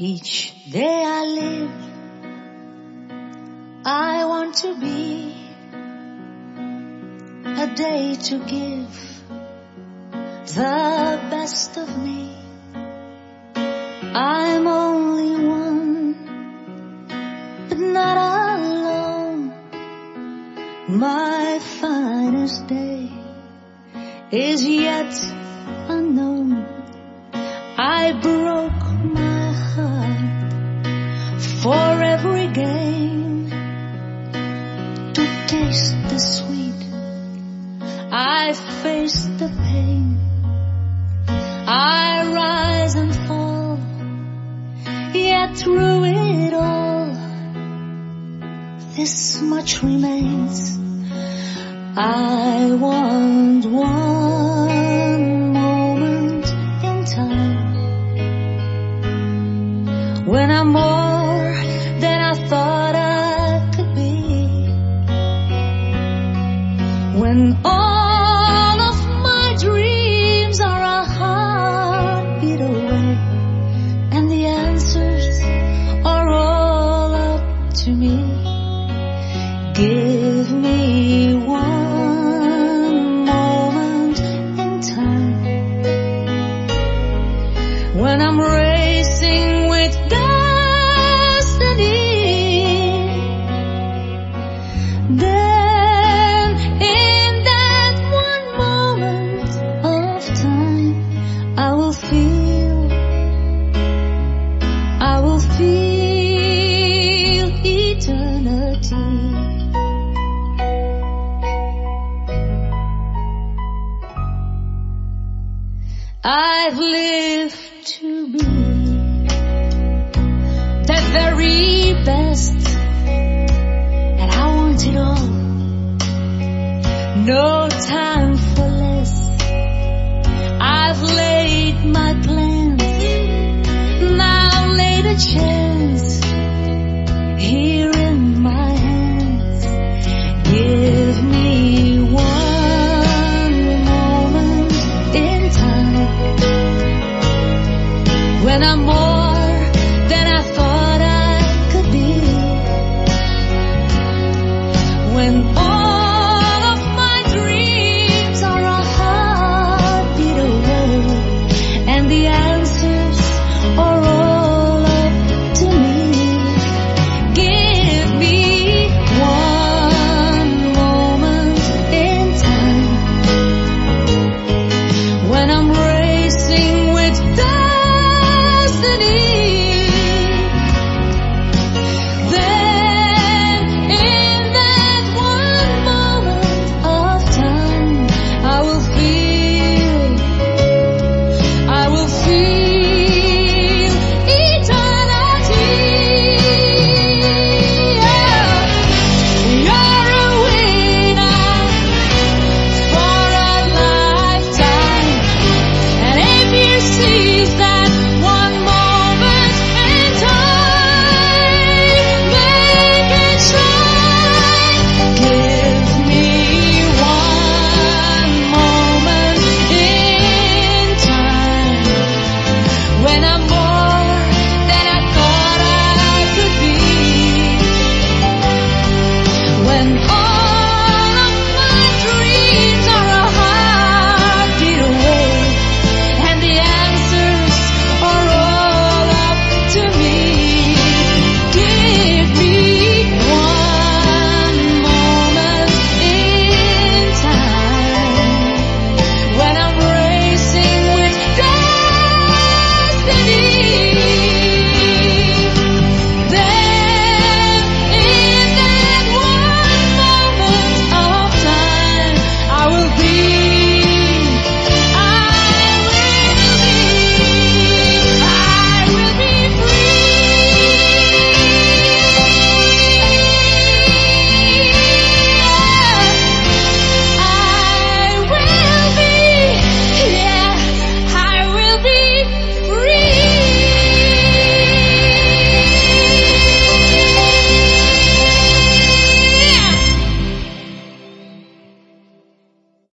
Each day I live, I want to be a day to give the best of me. I'm only one, but not alone. My finest day is yet unknown. I broke for every gain to taste the sweet. I face the pain. I rise and fall, yet through it all, this much remains. I want I've lived to be the very best, and I want it all. No time for less. I've laid my plans, now laid a chance. amor than I